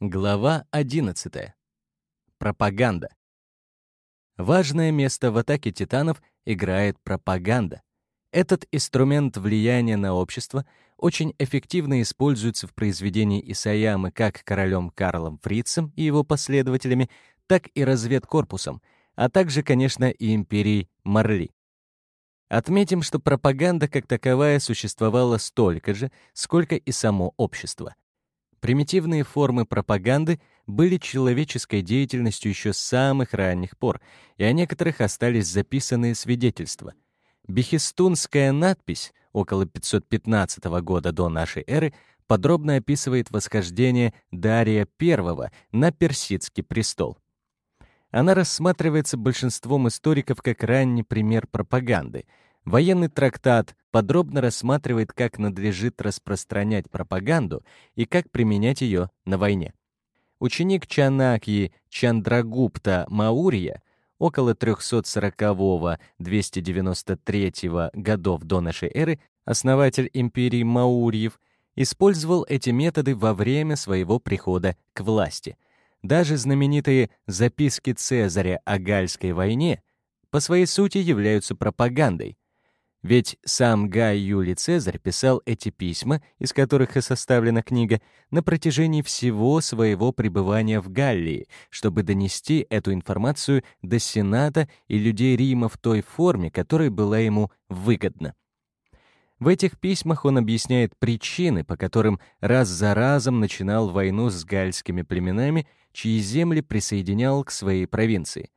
Глава 11. Пропаганда. Важное место в атаке титанов играет пропаганда. Этот инструмент влияния на общество очень эффективно используется в произведении Исаямы как королем Карлом Фрицем и его последователями, так и разведкорпусом, а также, конечно, и империей Марли. Отметим, что пропаганда как таковая существовала столько же, сколько и само общество. Примитивные формы пропаганды были человеческой деятельностью еще с самых ранних пор, и о некоторых остались записанные свидетельства. Бехистунская надпись около 515 года до нашей эры подробно описывает восхождение Дария I на персидский престол. Она рассматривается большинством историков как ранний пример пропаганды — Военный трактат подробно рассматривает, как надлежит распространять пропаганду и как применять ее на войне. Ученик Чанакьи Чандрагупта Маурья около 340-293 годов до нашей эры, основатель империи Маурьев, использовал эти методы во время своего прихода к власти. Даже знаменитые записки Цезаря о Гальской войне по своей сути являются пропагандой, ведь сам Гай Юлий Цезарь писал эти письма, из которых и составлена книга, на протяжении всего своего пребывания в Галлии, чтобы донести эту информацию до Сената и людей Рима в той форме, которая была ему выгодна. В этих письмах он объясняет причины, по которым раз за разом начинал войну с гальскими племенами, чьи земли присоединял к своей провинции.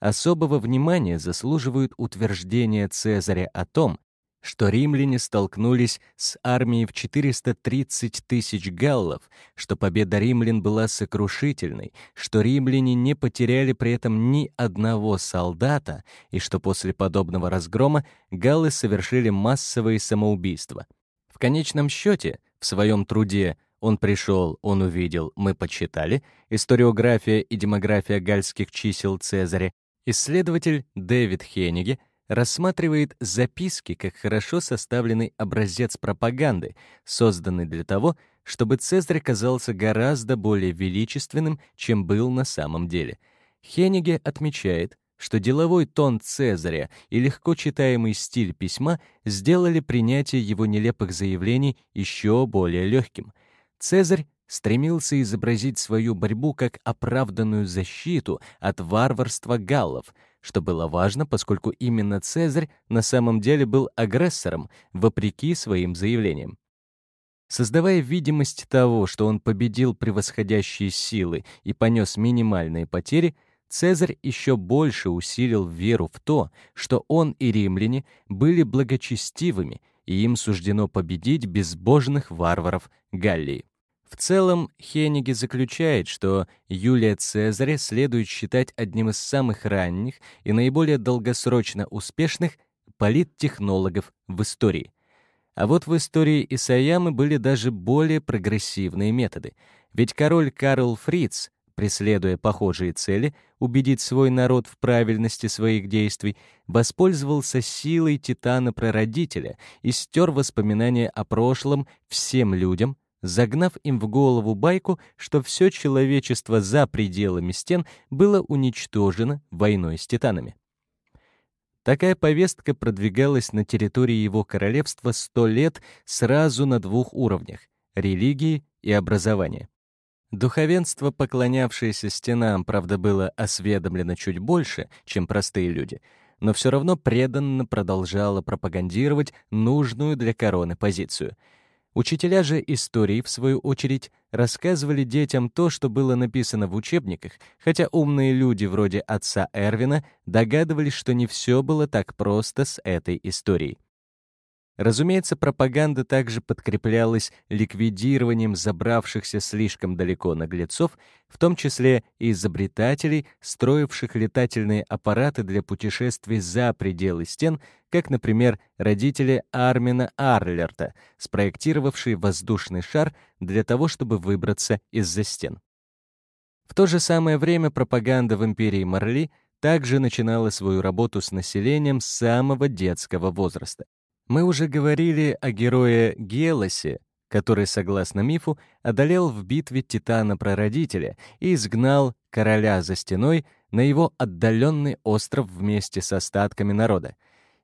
Особого внимания заслуживают утверждения Цезаря о том, что римляне столкнулись с армией в 430 тысяч галлов, что победа римлян была сокрушительной, что римляне не потеряли при этом ни одного солдата и что после подобного разгрома галлы совершили массовые самоубийства. В конечном счете, в своем труде «Он пришел, он увидел, мы почитали» историография и демография гальских чисел Цезаря Исследователь Дэвид Хенниге рассматривает записки как хорошо составленный образец пропаганды, созданный для того, чтобы Цезарь казался гораздо более величественным, чем был на самом деле. Хенниге отмечает, что деловой тон Цезаря и легко читаемый стиль письма сделали принятие его нелепых заявлений еще более легким. Цезарь стремился изобразить свою борьбу как оправданную защиту от варварства галлов, что было важно, поскольку именно Цезарь на самом деле был агрессором, вопреки своим заявлениям. Создавая видимость того, что он победил превосходящие силы и понес минимальные потери, Цезарь еще больше усилил веру в то, что он и римляне были благочестивыми, и им суждено победить безбожных варваров Галлии. В целом, Хенниги заключает, что Юлия Цезаря следует считать одним из самых ранних и наиболее долгосрочно успешных политтехнологов в истории. А вот в истории Исаямы были даже более прогрессивные методы. Ведь король Карл Фриц, преследуя похожие цели, убедить свой народ в правильности своих действий, воспользовался силой Титана-прародителя и стер воспоминания о прошлом всем людям, загнав им в голову байку, что все человечество за пределами стен было уничтожено войной с титанами. Такая повестка продвигалась на территории его королевства сто лет сразу на двух уровнях — религии и образования. Духовенство, поклонявшееся стенам, правда, было осведомлено чуть больше, чем простые люди, но все равно преданно продолжало пропагандировать нужную для короны позицию — Учителя же истории, в свою очередь, рассказывали детям то, что было написано в учебниках, хотя умные люди вроде отца Эрвина догадывались, что не все было так просто с этой историей. Разумеется, пропаганда также подкреплялась ликвидированием забравшихся слишком далеко наглецов, в том числе и изобретателей, строивших летательные аппараты для путешествий за пределы стен, как, например, родители Армина Арлерта, спроектировавшие воздушный шар для того, чтобы выбраться из-за стен. В то же самое время пропаганда в империи Марли также начинала свою работу с населением с самого детского возраста. Мы уже говорили о герое Гелосе, который, согласно мифу, одолел в битве Титана-прародителя и изгнал короля за стеной на его отдаленный остров вместе с остатками народа.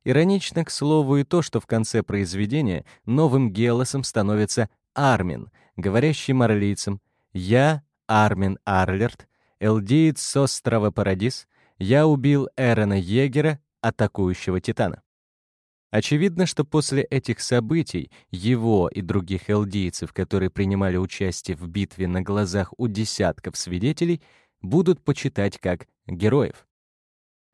Иронично, к слову, и то, что в конце произведения новым Гелосом становится Армин, говорящий марлийцам «Я, Армин Арлерт, элдиец с острова Парадис, я убил Эрона Егера, атакующего Титана». Очевидно, что после этих событий его и других элдийцев, которые принимали участие в битве на глазах у десятков свидетелей, будут почитать как героев.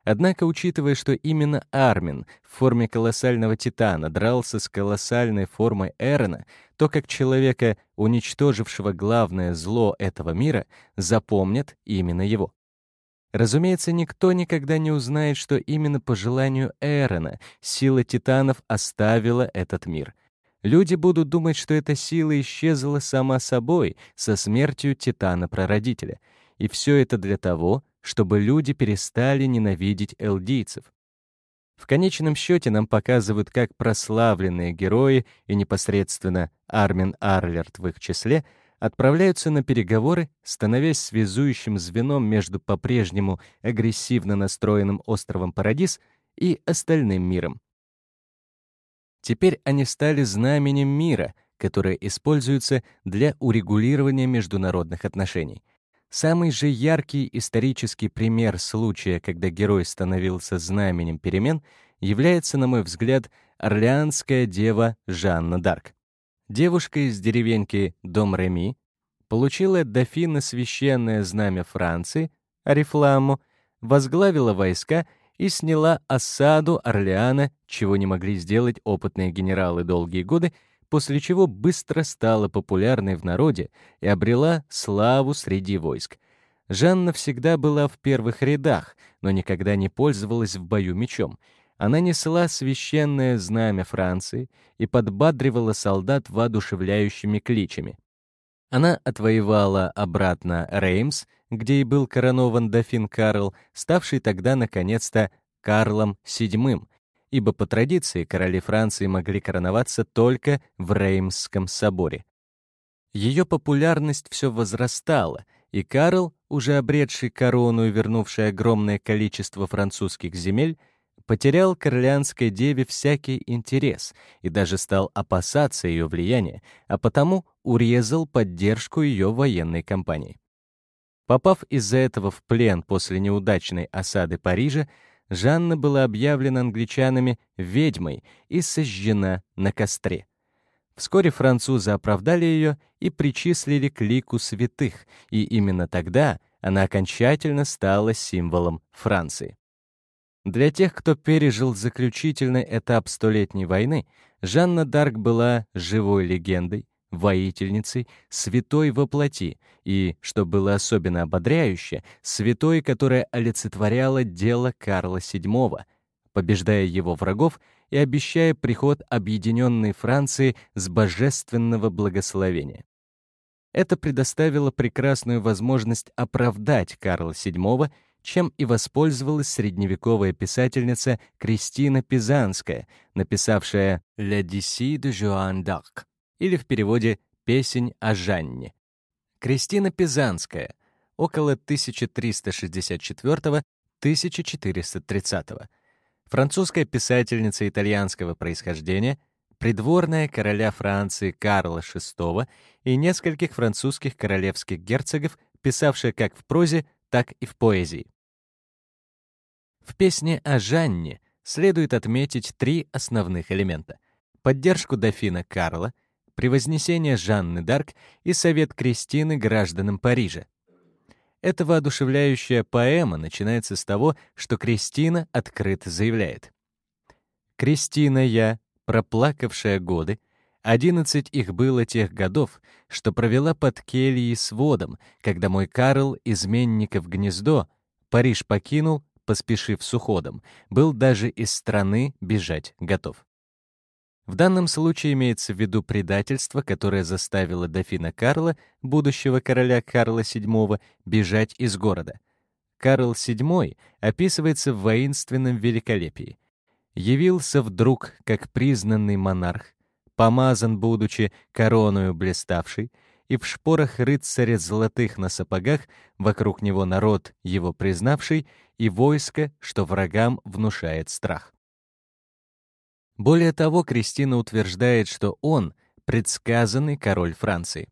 Однако, учитывая, что именно Армин в форме колоссального титана дрался с колоссальной формой Эрона, то как человека, уничтожившего главное зло этого мира, запомнят именно его. Разумеется, никто никогда не узнает, что именно по желанию Эрона сила титанов оставила этот мир. Люди будут думать, что эта сила исчезла сама собой со смертью титана-прародителя. И все это для того, чтобы люди перестали ненавидеть элдийцев. В конечном счете нам показывают, как прославленные герои и непосредственно Армин Арлерт в их числе отправляются на переговоры, становясь связующим звеном между по-прежнему агрессивно настроенным островом Парадис и остальным миром. Теперь они стали знаменем мира, которое используется для урегулирования международных отношений — Самый же яркий исторический пример случая, когда герой становился знаменем перемен, является, на мой взгляд, орлеанская дева Жанна Дарк. Девушка из деревеньки Дом-Реми получила дофина священное знамя Франции, Арифламу, возглавила войска и сняла осаду Орлеана, чего не могли сделать опытные генералы долгие годы, после чего быстро стала популярной в народе и обрела славу среди войск. Жанна всегда была в первых рядах, но никогда не пользовалась в бою мечом. Она несла священное знамя Франции и подбадривала солдат воодушевляющими кличами. Она отвоевала обратно Реймс, где и был коронован дофин Карл, ставший тогда, наконец-то, Карлом VII, ибо по традиции короли Франции могли короноваться только в Реймсском соборе. Ее популярность все возрастала, и Карл, уже обретший корону и вернувший огромное количество французских земель, потерял к Орлеанской деве всякий интерес и даже стал опасаться ее влияния, а потому урезал поддержку ее военной кампании. Попав из-за этого в плен после неудачной осады Парижа, Жанна была объявлена англичанами ведьмой и сожжена на костре. Вскоре французы оправдали ее и причислили к лику святых, и именно тогда она окончательно стала символом Франции. Для тех, кто пережил заключительный этап Столетней войны, Жанна Дарк была живой легендой, воительницей, святой во плоти и, что было особенно ободряюще, святой, которая олицетворяла дело Карла VII, побеждая его врагов и обещая приход объединенной Франции с божественного благословения. Это предоставило прекрасную возможность оправдать Карла VII, чем и воспользовалась средневековая писательница Кристина Пизанская, написавшая «La D'ici de Joan d'Arc» или в переводе «Песень о Жанне». Кристина Пизанская, около 1364-1430. Французская писательница итальянского происхождения, придворная короля Франции Карла VI и нескольких французских королевских герцогов, писавшая как в прозе, так и в поэзии. В песне о Жанне следует отметить три основных элемента — поддержку дофина Карла — превознесение Жанны Дарк и совет Кристины гражданам Парижа. Эта воодушевляющая поэма начинается с того, что Кристина открыто заявляет. «Кристина я, проплакавшая годы, одиннадцать их было тех годов, что провела под кельей с водом, когда мой Карл, изменников гнездо, Париж покинул, поспешив с уходом, был даже из страны бежать готов. В данном случае имеется в виду предательство, которое заставило дофина Карла, будущего короля Карла VII, бежать из города. Карл VII описывается в воинственном великолепии. Явился вдруг, как признанный монарх, помазан будучи короною блиставшей, и в шпорах рыцаря золотых на сапогах, вокруг него народ, его признавший, и войско, что врагам внушает страх. Более того, Кристина утверждает, что он — предсказанный король Франции.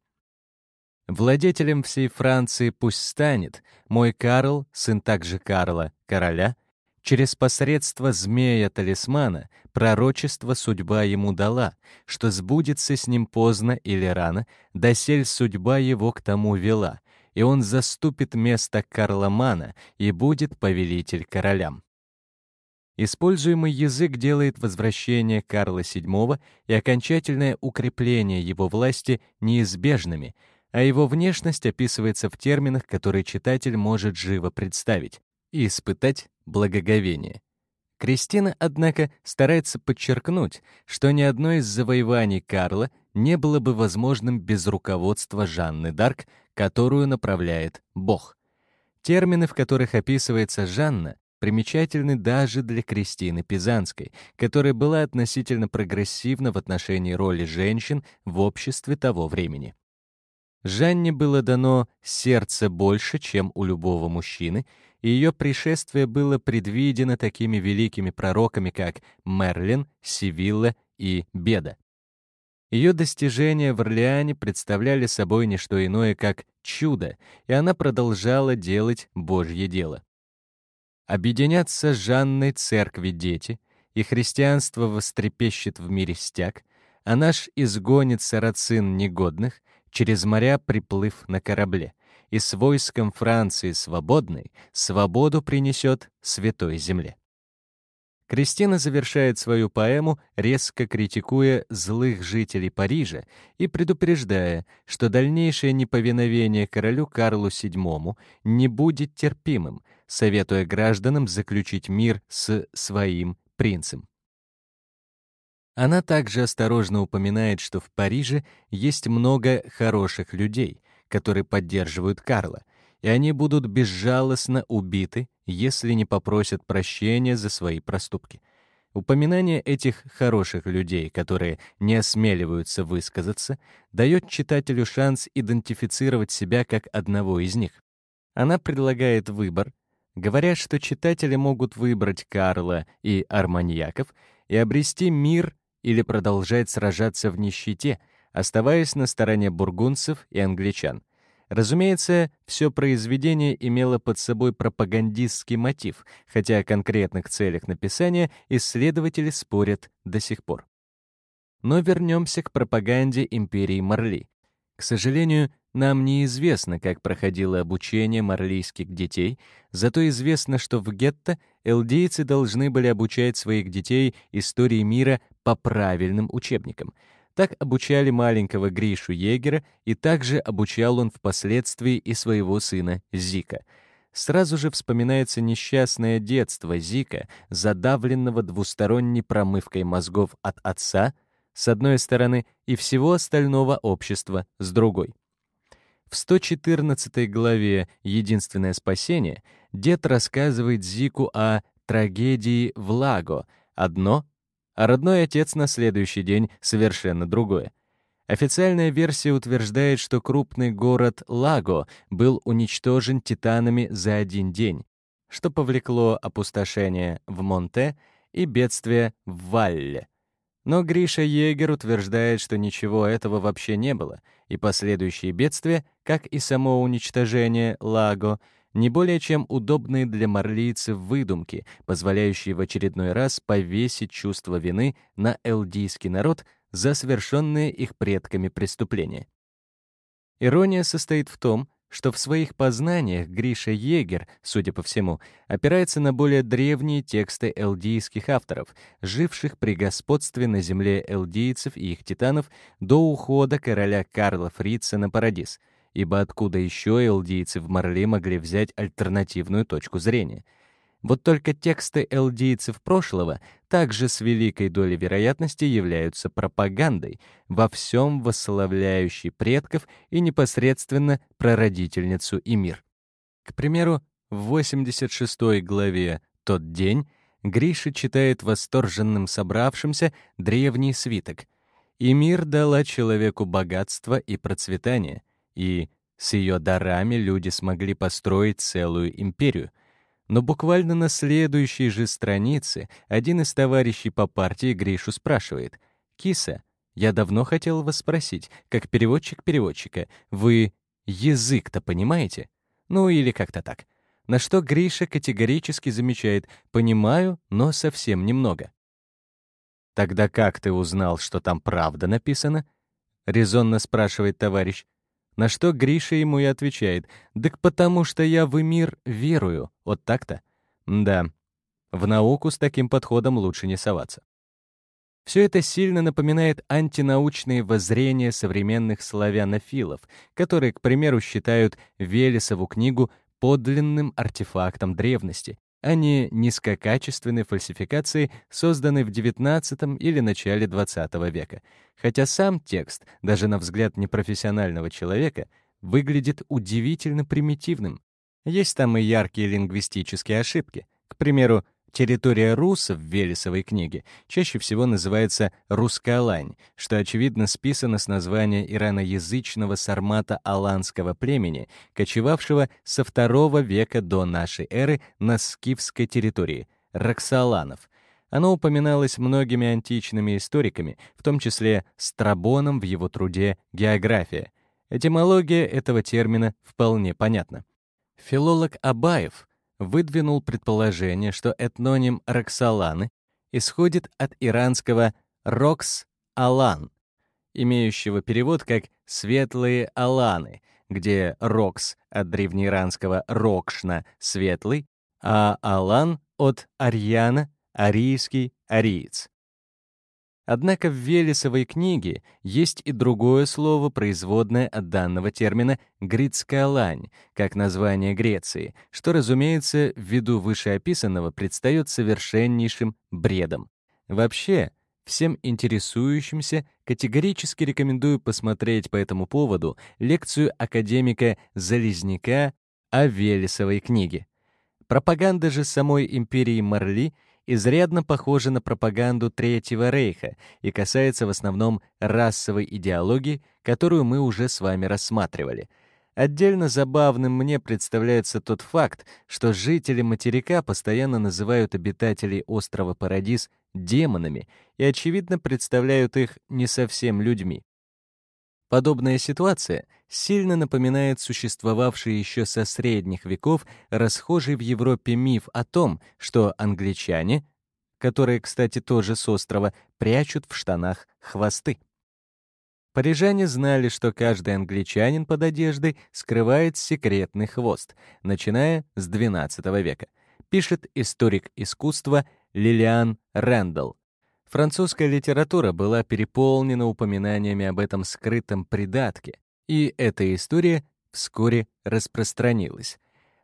Владетелем всей Франции пусть станет мой Карл, сын также Карла, короля, через посредство змея-талисмана пророчество судьба ему дала, что сбудется с ним поздно или рано, досель судьба его к тому вела, и он заступит место Карломана и будет повелитель королям. Используемый язык делает возвращение Карла VII и окончательное укрепление его власти неизбежными — а его внешность описывается в терминах, которые читатель может живо представить и испытать благоговение. Кристина, однако, старается подчеркнуть, что ни одно из завоеваний Карла не было бы возможным без руководства Жанны Дарк, которую направляет Бог. Термины, в которых описывается Жанна, примечательны даже для Кристины Пизанской, которая была относительно прогрессивна в отношении роли женщин в обществе того времени. Жанне было дано сердце больше, чем у любого мужчины, и ее пришествие было предвидено такими великими пророками, как Мерлин, Сивилла и Беда. Ее достижения в Орлеане представляли собой не что иное, как чудо, и она продолжала делать Божье дело. Объединятся с Жанной церкви дети, и христианство вострепещет в мире стяг, а наш изгонит сарацин негодных, через моря приплыв на корабле, и с войском Франции свободной свободу принесет святой земле. Кристина завершает свою поэму, резко критикуя злых жителей Парижа и предупреждая, что дальнейшее неповиновение королю Карлу VII не будет терпимым, советуя гражданам заключить мир с своим принцем. Она также осторожно упоминает, что в Париже есть много хороших людей, которые поддерживают Карла, и они будут безжалостно убиты, если не попросят прощения за свои проступки. Упоминание этих хороших людей, которые не осмеливаются высказаться, дает читателю шанс идентифицировать себя как одного из них. Она предлагает выбор, говоря, что читатели могут выбрать Карла и арманьяков и обрести мир или продолжать сражаться в нищете, оставаясь на стороне бургунцев и англичан. Разумеется, все произведение имело под собой пропагандистский мотив, хотя о конкретных целях написания исследователи спорят до сих пор. Но вернемся к пропаганде империи Марли. К сожалению, нам неизвестно, как проходило обучение марлийских детей, зато известно, что в гетто элдейцы должны были обучать своих детей истории мира по правильным учебникам. Так обучали маленького Гришу Егера, и также обучал он впоследствии и своего сына Зика. Сразу же вспоминается несчастное детство Зика, задавленного двусторонней промывкой мозгов от отца, с одной стороны, и всего остального общества с другой. В 114 главе «Единственное спасение» дед рассказывает Зику о трагедии в Лаго, одно а родной отец на следующий день совершенно другое. Официальная версия утверждает, что крупный город Лаго был уничтожен титанами за один день, что повлекло опустошение в Монте и бедствие в Валле. Но Гриша Егер утверждает, что ничего этого вообще не было, и последующие бедствия, как и само уничтожение Лаго, не более чем удобные для марлийцев выдумки, позволяющие в очередной раз повесить чувство вины на элдийский народ за совершенные их предками преступления. Ирония состоит в том, что в своих познаниях Гриша Егер, судя по всему, опирается на более древние тексты элдийских авторов, живших при господстве на земле элдийцев и их титанов до ухода короля Карла Фрица на Парадис — ибо откуда еще элдийцы в Марли могли взять альтернативную точку зрения? Вот только тексты элдийцев прошлого также с великой долей вероятности являются пропагандой, во всем восславляющей предков и непосредственно прародительницу и мир. К примеру, в 86 главе «Тот день» Гриша читает восторженным собравшимся древний свиток — И мир дала человеку богатство и процветание, и с ее дарами люди смогли построить целую империю. Но буквально на следующей же странице один из товарищей по партии Гришу спрашивает, «Киса, я давно хотел вас спросить, как переводчик переводчика, вы язык-то понимаете? Ну или как-то так. На что Гриша категорически замечает «понимаю, но совсем немного». «Тогда как ты узнал, что там правда написано?» — резонно спрашивает товарищ. На что Гриша ему и отвечает, «Так потому что я в мир верую, вот так-то». Да, в науку с таким подходом лучше не соваться. Все это сильно напоминает антинаучные воззрения современных славянофилов, которые, к примеру, считают Велесову книгу подлинным артефактом древности, а не низкокачественной фальсификацией, созданной в XIX или начале XX века. Хотя сам текст, даже на взгляд непрофессионального человека, выглядит удивительно примитивным. Есть там и яркие лингвистические ошибки. К примеру, Территория русов в Велесовой книге чаще всего называется Рускалань, что, очевидно, списано с названия ираноязычного сармата-аланского племени, кочевавшего со II века до нашей эры на скифской территории — Роксоланов. Оно упоминалось многими античными историками, в том числе Страбоном в его труде «География». Этимология этого термина вполне понятна. Филолог Абаев — выдвинул предположение, что этноним Роксоланы исходит от иранского «рокс-алан», имеющего перевод как «светлые аланы», где «рокс» от древнеиранского «рокшна» — «светлый», а «алан» от «арьяна» — «арийский», «ариец». Однако в Велесовой книге есть и другое слово, производное от данного термина «грицкая лань», как название Греции, что, разумеется, ввиду вышеописанного предстает совершеннейшим бредом. Вообще, всем интересующимся категорически рекомендую посмотреть по этому поводу лекцию академика Залезняка о Велесовой книге. Пропаганда же самой империи Марли — изрядно похожа на пропаганду Третьего Рейха и касается в основном расовой идеологии, которую мы уже с вами рассматривали. Отдельно забавным мне представляется тот факт, что жители материка постоянно называют обитателей острова Парадис демонами и, очевидно, представляют их не совсем людьми. Подобная ситуация сильно напоминает существовавший еще со средних веков расхожий в Европе миф о том, что англичане, которые, кстати, тоже с острова, прячут в штанах хвосты. Парижане знали, что каждый англичанин под одеждой скрывает секретный хвост, начиная с XII века, пишет историк искусства Лилиан Рэндалл Французская литература была переполнена упоминаниями об этом скрытом придатке, и эта история вскоре распространилась.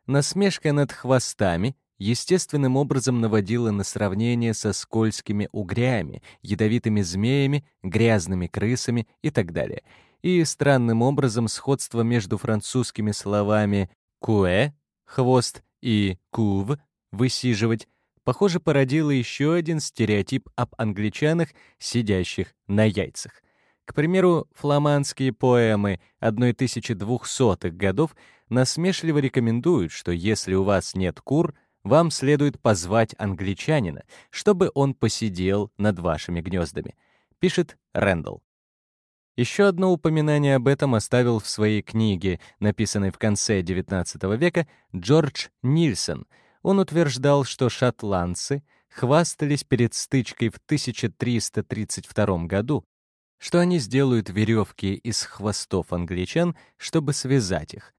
Насмешка над хвостами естественным образом наводила на сравнение со скользкими угрями, ядовитыми змеями, грязными крысами и так далее. И странным образом сходство между французскими словами «куэ» — «хвост» и «кув» — «высиживать» похоже, породило еще один стереотип об англичанах, сидящих на яйцах. К примеру, фламандские поэмы 1200-х годов насмешливо рекомендуют, что если у вас нет кур, вам следует позвать англичанина, чтобы он посидел над вашими гнездами, пишет Рэндалл. Еще одно упоминание об этом оставил в своей книге, написанной в конце XIX века, Джордж Нильсон — он утверждал, что шотландцы хвастались перед стычкой в 1332 году, что они сделают веревки из хвостов англичан, чтобы связать их.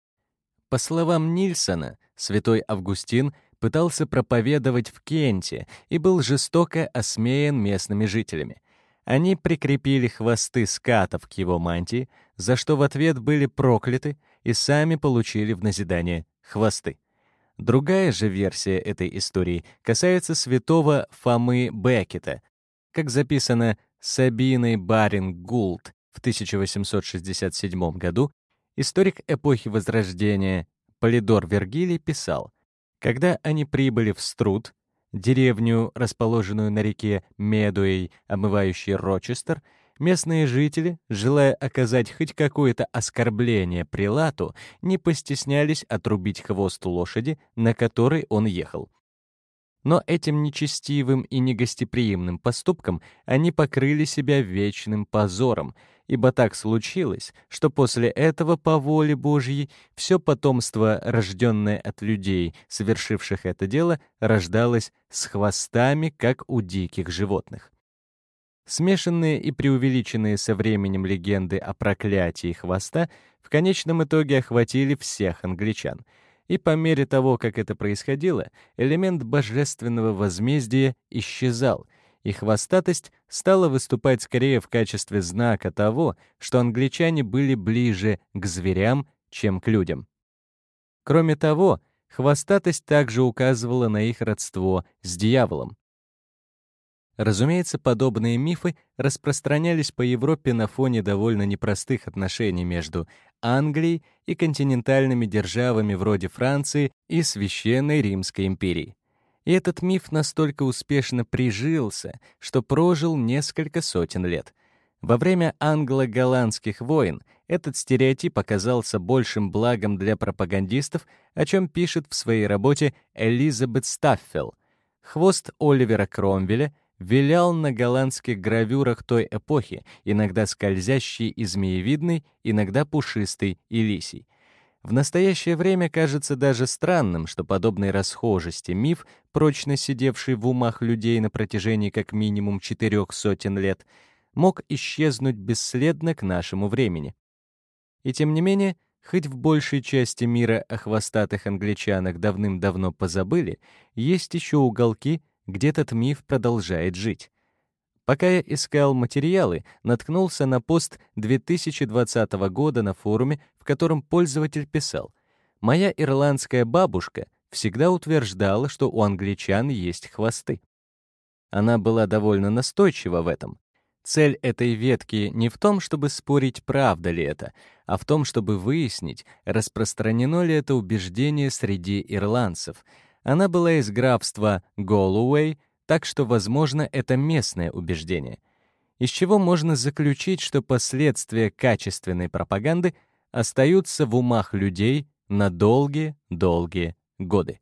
По словам Нильсона, святой Августин пытался проповедовать в Кенте и был жестоко осмеян местными жителями. Они прикрепили хвосты скатов к его мантии, за что в ответ были прокляты и сами получили в назидание хвосты. Другая же версия этой истории касается святого Фомы Беккета, как записано Сабиной Баринг Гулт в 1867 году, историк эпохи Возрождения Полидор Вергилий писал, когда они прибыли в Струд, деревню, расположенную на реке Медуэй, омывающей Рочестер, Местные жители, желая оказать хоть какое-то оскорбление прилату, не постеснялись отрубить хвост лошади, на которой он ехал. Но этим нечестивым и негостеприимным поступком они покрыли себя вечным позором, ибо так случилось, что после этого по воле Божьей все потомство, рожденное от людей, совершивших это дело, рождалось с хвостами, как у диких животных. Смешанные и преувеличенные со временем легенды о проклятии хвоста в конечном итоге охватили всех англичан. И по мере того, как это происходило, элемент божественного возмездия исчезал, и хвостатость стала выступать скорее в качестве знака того, что англичане были ближе к зверям, чем к людям. Кроме того, хвостатость также указывала на их родство с дьяволом. Разумеется, подобные мифы распространялись по Европе на фоне довольно непростых отношений между Англией и континентальными державами вроде Франции и Священной Римской империи. И этот миф настолько успешно прижился, что прожил несколько сотен лет. Во время англо-голландских войн этот стереотип оказался большим благом для пропагандистов, о чем пишет в своей работе Элизабет Стаффел. Хвост Оливера Кромвеля — вилял на голландских гравюрах той эпохи, иногда скользящий и змеевидный, иногда пушистый и лисий. В настоящее время кажется даже странным, что подобной расхожести миф, прочно сидевший в умах людей на протяжении как минимум четырех сотен лет, мог исчезнуть бесследно к нашему времени. И тем не менее, хоть в большей части мира о хвостатых англичанах давным-давно позабыли, есть еще уголки, где этот миф продолжает жить. Пока я искал материалы, наткнулся на пост 2020 года на форуме, в котором пользователь писал «Моя ирландская бабушка всегда утверждала, что у англичан есть хвосты». Она была довольно настойчива в этом. Цель этой ветки не в том, чтобы спорить, правда ли это, а в том, чтобы выяснить, распространено ли это убеждение среди ирландцев — она была из графства Голуэй, так что, возможно, это местное убеждение. Из чего можно заключить, что последствия качественной пропаганды остаются в умах людей на долгие-долгие годы.